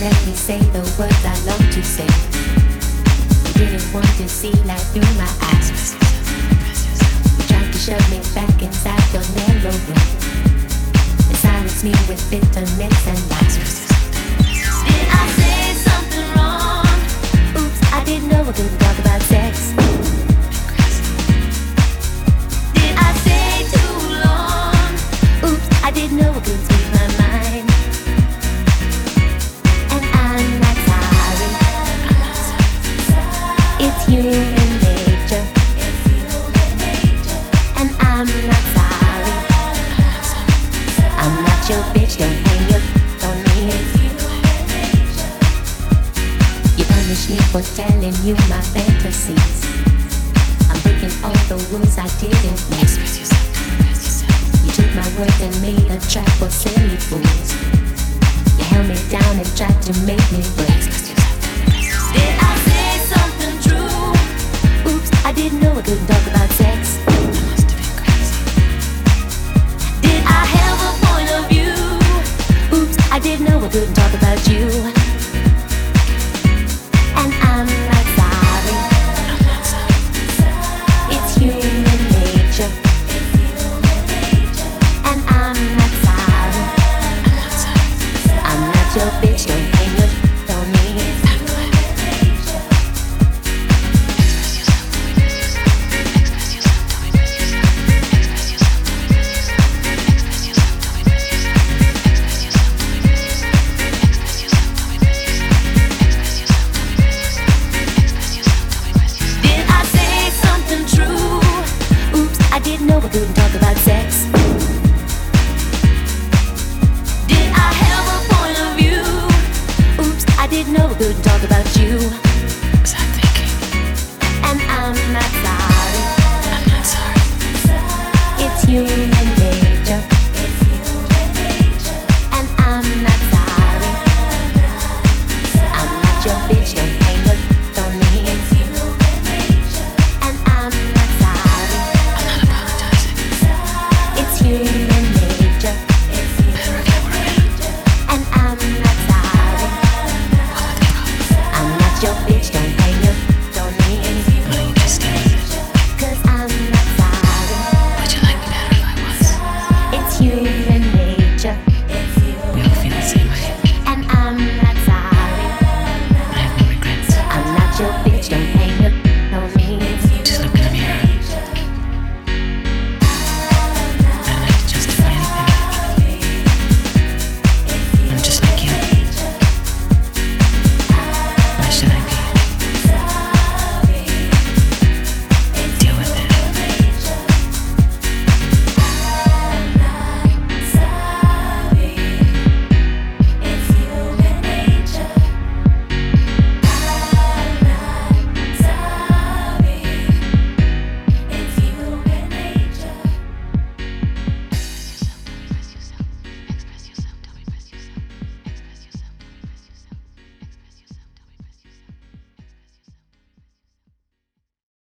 let me say the words I love to say. You didn't want to see light through my eyes. You tried to shove me back inside your narrow room and silence me with bitterness and lies. Don't hang your on me. You punish me for telling you my fantasies. I'm breaking all the rules I didn't make. You took my words and made a trap for silly fools. You held me down and tried to make me break. Did I say something true? Oops, I didn't know I couldn't talk about sex. I couldn't talk about you. And I'm not sorry. It's human nature. And I'm not sorry. I'm not your bitch,